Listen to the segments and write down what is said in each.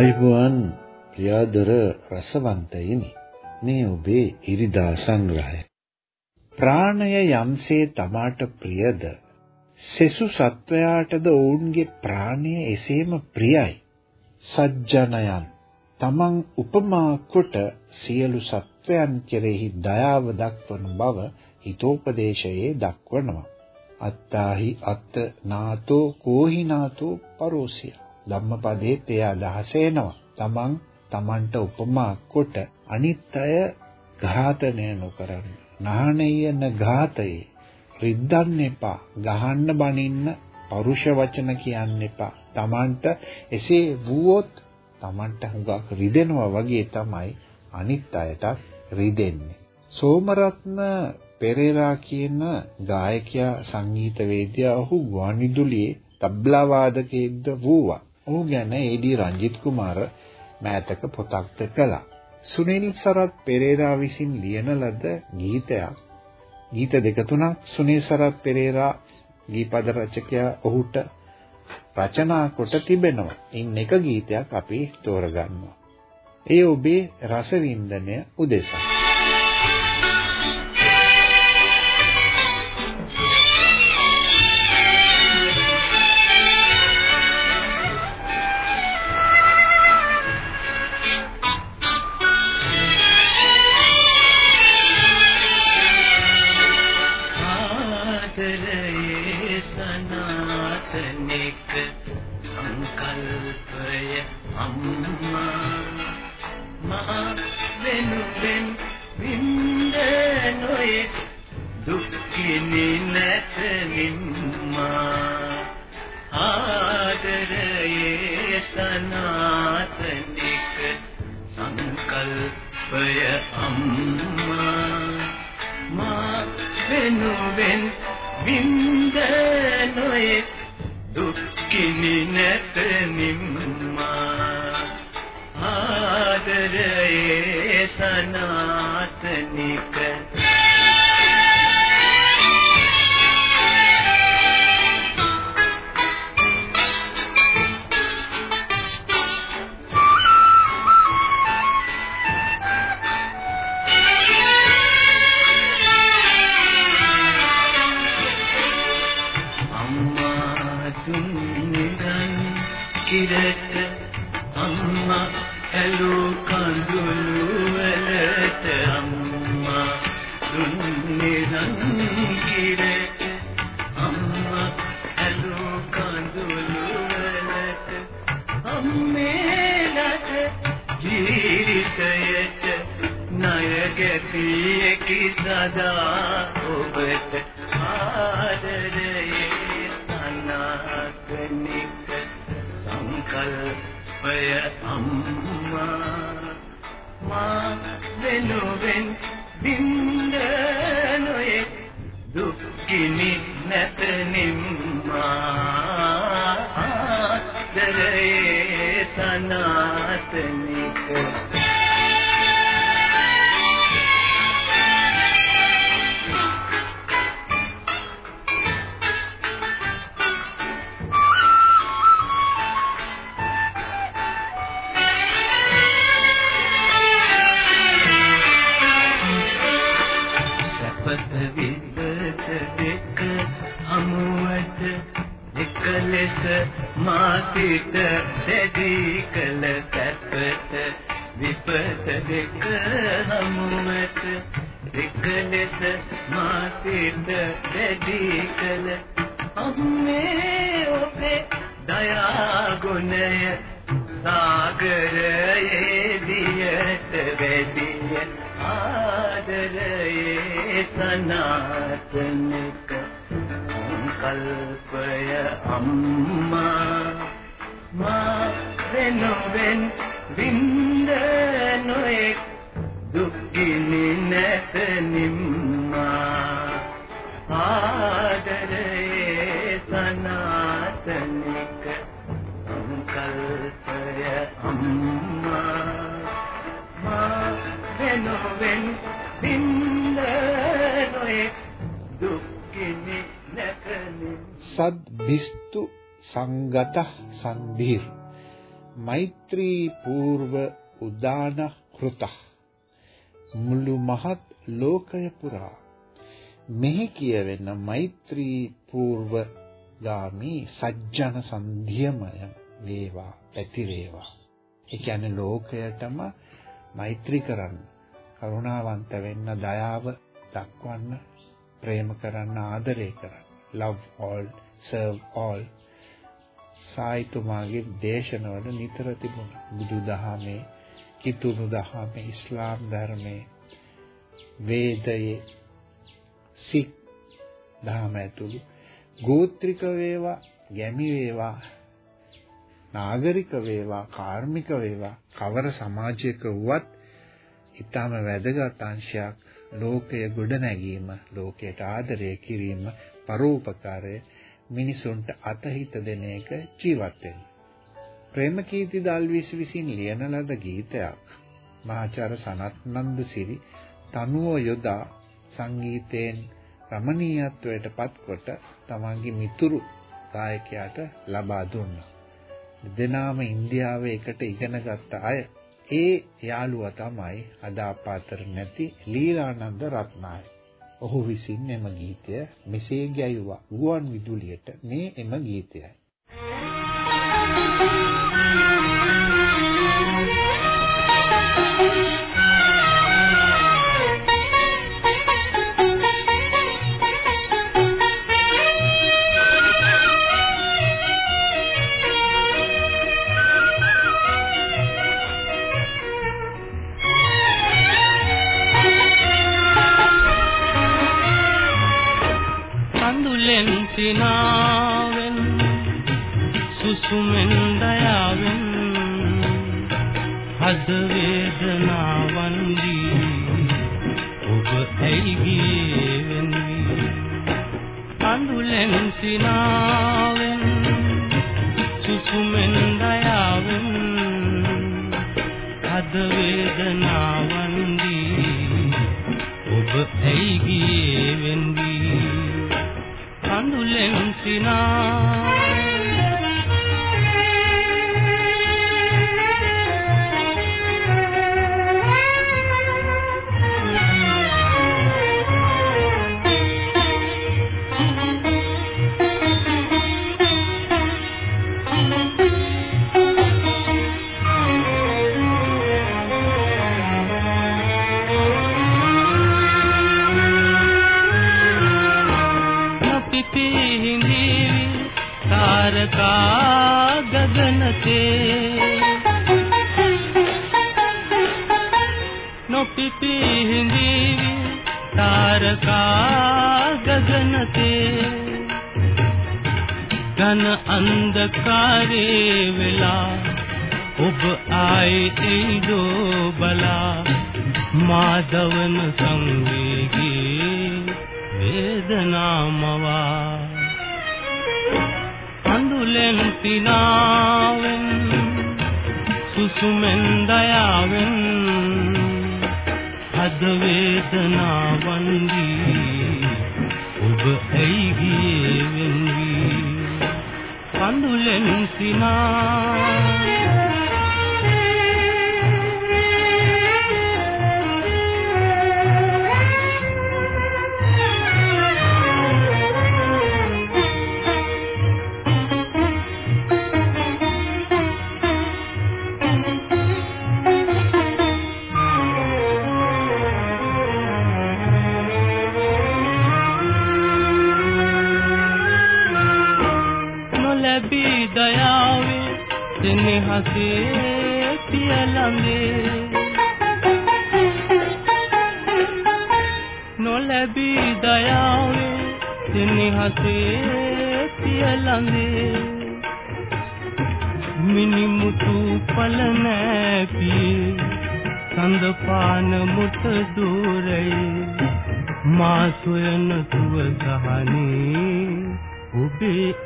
ආයුබෝවන් ප්‍රියාදර රසවන්තයිනි. මේ ඔබේ ඉරිදා සංග්‍රහය. ප්‍රාණය යම්සේ තමාට ප්‍රියද? සෙසු සත්වයාටද ඔවුන්ගේ ප්‍රාණය එසේම ප්‍රියයි. සජ්ජනයන් තමන් උපමා කොට සියලු සත්වයන් කෙරෙහි දයාව දක්වන බව හිතෝපදේශයේ දක්වනවා. අත්තාහි අත්ත නාතෝ කෝහි නාතෝ පරෝසිය. ධම්මපදයේ තේ අදහස එනවා. තමන් තමන්ට උපමා කොට අනිත් අය ඝාතනය නොකරන. නාහනයන ඝාතයේ රිද්දන්න එපා. ගහන්න බනින්න පරුෂ වචන කියන්න එපා. තමන්ට එසේ වුවොත් තමන්ට හුඟක් රිදෙනවා වගේ තමයි අනිත් අයටත් රිදෙන්නේ. සෝමරත්න පෙරේරා කියන ගායකයා සංගීතවේදියා ඔහු ගුවන්විදුලියේ තබ්ලා වාදකයෙක්ද වූවා. ඔහු ගැන ඒ.ඩී. රංජිත් කුමාර මෑතක පොතක්ද කළා. සුනිල් සරත් පෙරේරා විසින් ලියන ලද ගීතයක් ගීත දෙක තුනක් සුනිල් සරත් පෙරේරා ගීපද රචකයා ඔහුට රචනා කොට තිබෙනවා. ඉන් එක ගීතයක් අපි තෝරගන්නවා. ඒ ඔබේ රසවින්දනය උදෙසා සනාතනික සංකල්පය අම්මා. මා වෙනුවෙන් විඳ නොයේ දුක්ඛිනිනත නිම්මා. ආදරයේ සනාතනික කිරෙක අම්මා ඇලු කඳුළු වලට අම්මා දුන්නේ නම් කිරෙක අම්මා ඇලු කඳුළු වලට අම්මේලට ජීවිතයට ණය ගැපී කි සදා ඔබට දුක් කිමි නැත. සාගරයේ දියට වැදිය ආදරය සනාතනක සංකල්පය අම්මා මා වෙනුවෙන් වින්ද නොඑක් දුක්ගිනි නැත නිම්මා. ආදරේ සනාතනික සංකල්පය අම්මා. මා වෙනුවෙන් වින්ද නොඑක් දුක්ගිනි නැත සද් බිස්තු සංගත සම්ධීර් මෛත්‍රී పూర్ව උදාන කෘත මුළු මහත් ලෝකය පුරා මෙහි කියවෙන මෛත්‍රී పూర్ව ගාමි සජ්ජන සන්ධියමය වේවා පැතිරේවා ඒ කියන්නේ ලෝකයටම මෛත්‍රී කරන්න කරුණාවන්ත වෙන්න දයාව දක්වන්න ප්‍රේම කරන්න ආදරය කරන්න. Love all serve all. සායිතුමාගේ දේශනවල නිතර තිබුණා. බුදුදහමේ, කිතුණු දහමේ, ඉස්ලාම් ධර්මයේ, වේදයේ, සික් දහම ඇතුළු ගෝත්‍රික වේවා, ගැමි වේවා, නාගරික වේවා, කාර්මික වේවා, කවර සමාජයක වුවත් ඊටම වැදගත් අංශයක් ලෝකය ගොඩ නැගීම, ලෝකයට ආදරය කිරීම, පරෝපකාරය මිනිසුන්ට අතහිත දෙන එක ජීවත් වෙන්න. ප්‍රේමකීර්ති දල්විස් විසින් ලියන ලද ගීතයක් මහාචාර්ය සනත්නන්ද සිරි තනුව යොදා සංගීතයෙන් රමණීයත්වයට පත්කොට තමන්ගේ මිතුරු ගායකයාට ලබා දුන්නා. දෙනාම ඉන්දියාවේ එකට ඉගෙනගත්ත අය. ඒ යාළුවා තමයි අද අපාතර නැති ලීලානන්ද රත්නායක. ඔහු විසින් එම ගීතය මෙසේ ගැයුවා. ගුවන් විදුලියට මේ එම ගීතයයි. සිනාවෙන් සුසුමෙන් දයාවෙන් හද වේදනාවන් දී ඔබ ඇයි ගියේ වෙන්නේ අඳුලෙන් සිනාවෙන් සුසුමෙන් දයාවෙන් හද වේදනාවන් කඳුලෙන් ආයේ එයිදෝ බලා මාදවන සංවේගී වේදනාමවා. අඳුලෙන් පිනාවෙන් සුසුමෙන් දයාවෙන් හද වේදනාවන් දී ඔබ ඇයි ගියේ වෙන්නේ? කඳුලෙන් සිනා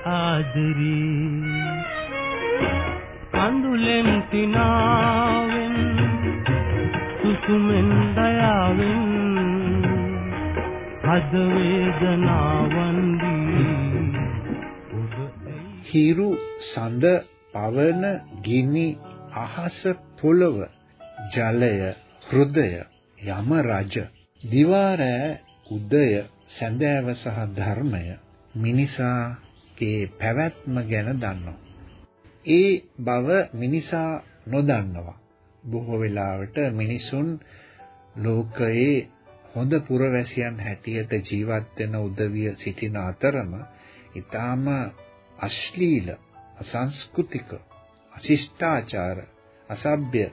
ආදරේ. කඳුලෙන් තිනාවෙන් සුසුමෙන් දයාවෙන් හද වේදනාවන් හිරු සඳ පවන ගිනි අහස පොළව ජලය හෘදය යම රජ දිවාරෑ උදය සැඳෑව සහ ධර්මය මිනිසාගේ පැවැත්ම ගැන දන්නවා. ඒ බව මිනිසා නොදන්නවා. බොහෝ වෙලාවට මිනිසුන් ලෝකයේ හොඳ පුරවැසියන් හැටියට ජීවත් වෙන උදවිය සිටින අතරම ඊටාම අශ්ලීල අසංස්කෘතික අශිෂ්ටාචාර අසભ્ય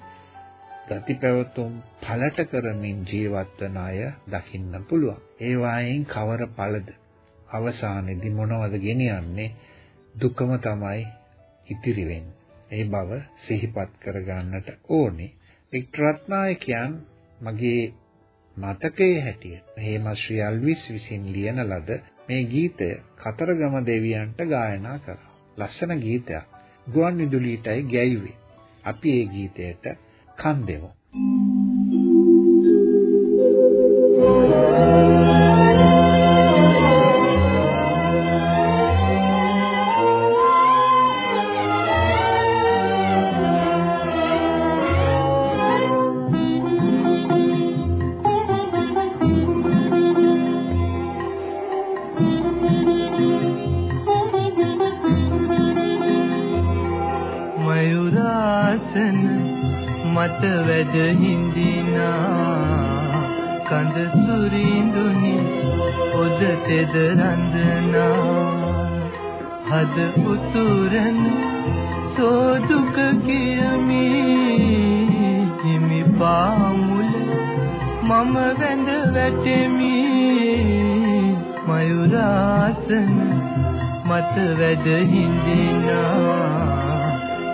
ගති පැවතුම් පළට කරමින් ජීවත් වන අය දකින්න පුළුවන්. ඒ වායින් කවර ඵලද? අවසානයේදී මොනවද ගෙනියන්නේ? දුකම තමයි ඉතිරි වෙන්නේ. ඒ බව සිහිපත් කරගන්නට ඕනේ. වික්ටර් රත්නායකයන් මගේ මතකයේ හැටියට හේමශ්‍රී අල්විස් විසින් ලියන ලද මේ ගීතය කතරගම දෙවියන්ට ගායනා කරා. ලස්සන ගීතයක්. ගුවන් විදුලියටයි ගැයුවේ. අපි ඒ ගීතයට කන් දෙමු. වැඩ පාමුල මම වැඳ වැටෙමි. මයුරාසන මත වැඩ හිඳිනා.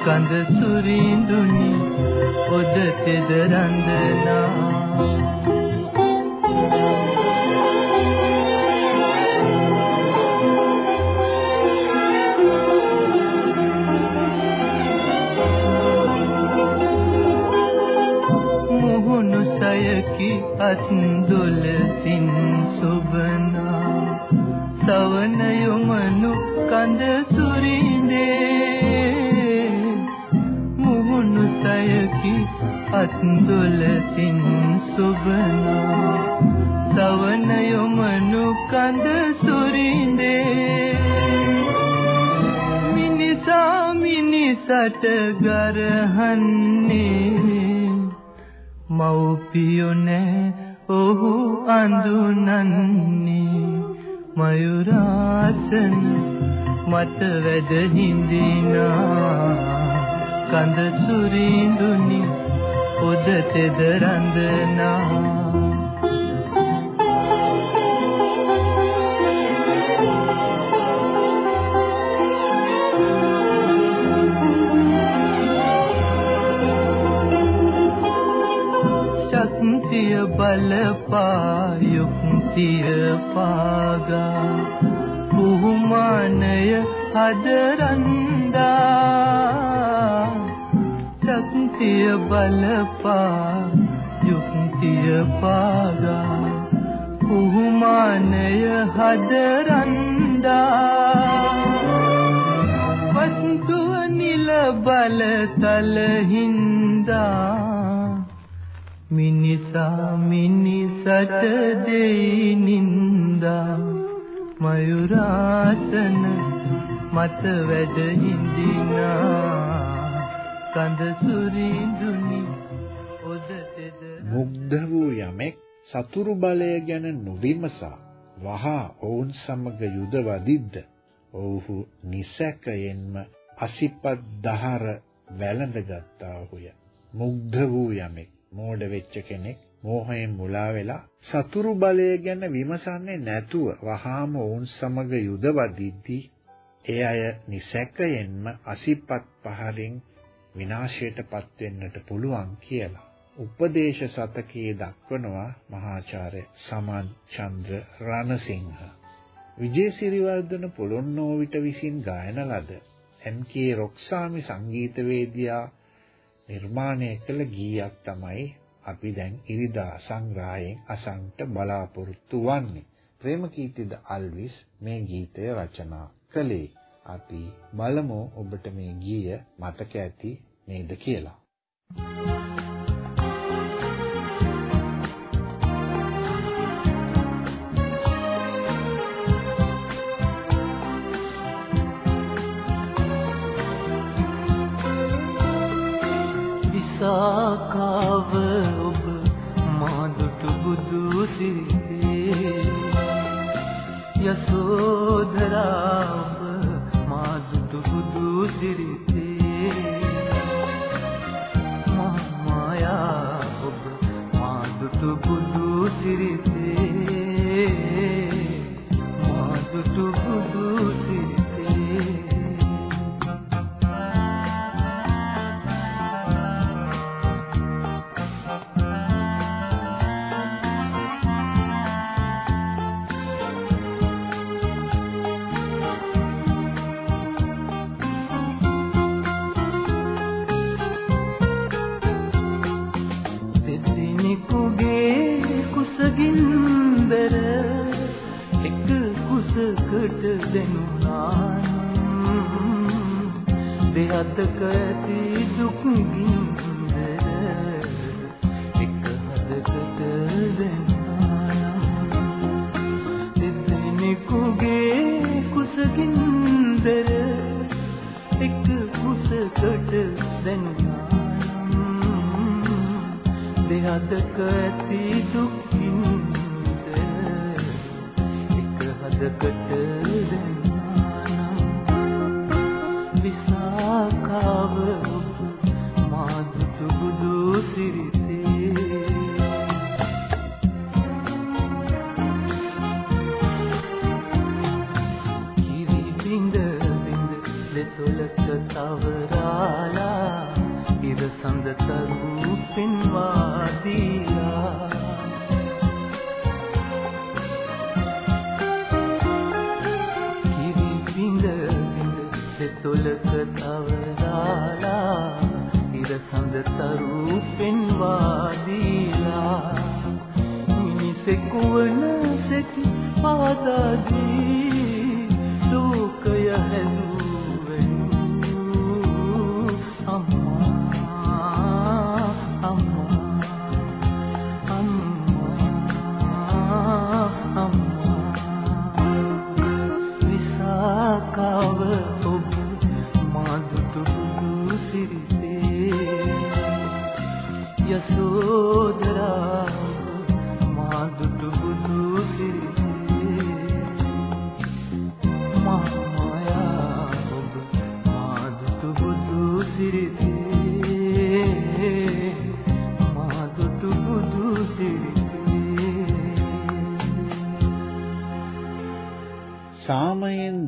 කඳ සුරිඳුනි ඔද තෙද රඳනා. සයකි අත් දොලසින් සොබනා සවන යොමනු කඳ සුරිඳේ සයකි අත්දොලසින් සුබනා සවන යොමනු කඳ සුරින්දේ මිනිසා මිනිසට ගරහන්නේ මව්පියෝ නෑ ඔහු අඳුනන්නේ මයුරාසන මත වැඩ හිඳිනා. කඳ සුරිඳුනි පොද තෙද රඳනා. ශක්තිය බලපා යුක්තිය පාගා පුහුමානය හදරන්දා. ශක්තිය බලපා යුක්තිය පාගා කුහුමානය හදරන්දා. වස්තුව නිල බල තල හින්දා. මිනිසා මිනිසට දෙයි නින්දා. මයුරාසන මත වැඩ හිඳිනා. කඳ සුරිඳුනි ඔද තෙද මුග්ධ වූ යමෙක් සතුරු බලය ගැන නොවිමසා වහා ඔවුන් සමග යුද වදිද්ද ඔව්හු නිසැකයෙන්ම අසිපත් දහර වැළඳ ගත්තාහුය මුග්ධ වූ යමෙක් මෝඩ වෙච්ච කෙනෙක් මෝහයෙන් මුලා වෙලා සතුරු බලය ගැන විමසන්නේ නැතුව වහාම වුන් සමග යුද වදිද්දී ඒ අය නිසැකයෙන්ම අසිපත් පහරින් විනාශයටපත් වෙන්නට පුළුවන් කියලා. උපදේශ සතකයේ දක්වනවා මහාචාර්ය සමන් චන්ද්‍ර රණසිංහ. විජේසිරිවර්ධන පොළොන්නෝවිට විසින් ගායන ලද එම්.කේ. රොක්සාමි සංගීතවේදියා නිර්මාණය කළ ගීයක් තමයි අපි දැන් ඉරිදා සංග්‍රහයෙන් අසන්ට බලාපොරොත්තු වන්නේ. ප්‍රේමකීර්තිද අල්විස් මේ ගීතය රචනා කළේ. අපි බලමු ඔබට මේ ගීය මතක ඇති නේද කියලා. විසාකාව ඔබ මාදුටු බුදු සිරිතේ. යසෝදරා දෙහතක ඇති වන සැටි පාදාදී ලෝකය හැදුවෙනු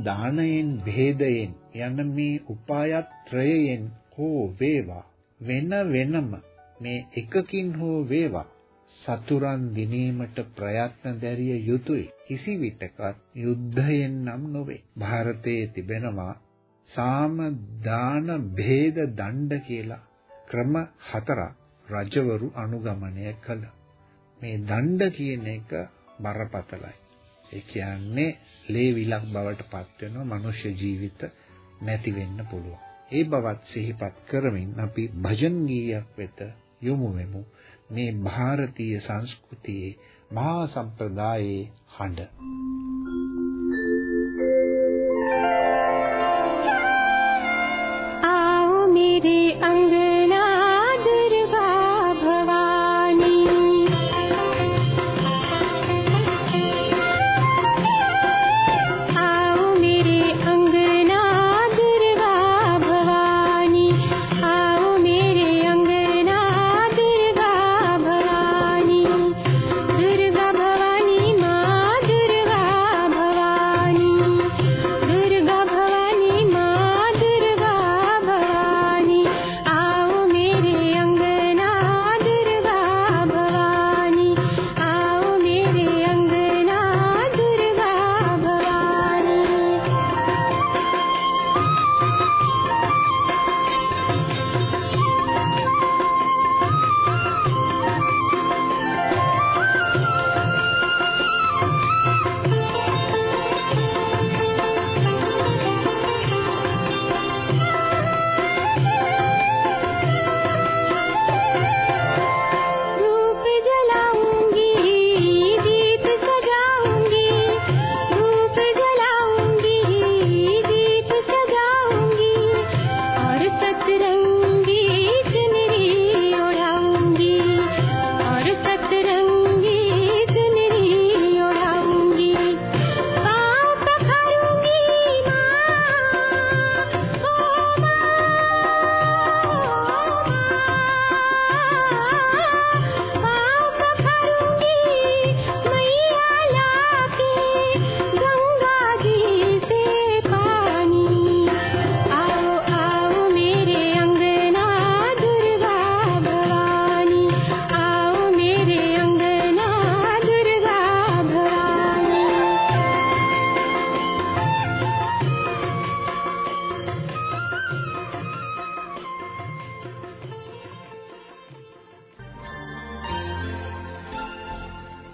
දානයෙන් ભેදයෙන් යන මේ උපායත්‍රයෙන් හෝ වේවා. වෙන වෙනම මේ එකකින් හෝ වේවා. සතුරන් දිනීමට ප්‍රයත්න දැරිය යුතුය. කිසිවිටකත් යුද්ධයෙන් නම් නොවේ. ಭಾರತයේ තිබෙනවා සාම දාන ભેද දණ්ඩ කියලා ක්‍රම හතරක් රජවරු අනුගමනය කළා. මේ දණ්ඩ කියන එක බරපතලයි. ඒ කියන්නේ ලේ විලක් බවට පත් වෙනවා මනුෂ්‍ය ජීවිත නැති වෙන්න පුළුවන්. ඒ බවත් සිහිපත් කරමින් අපි භජන් ගීයක් වෙත යොමු වෙමු. මේ ಭಾರತೀಯ සංස්කෘතියේ මහා සම්ප්‍රදායේ හඬ.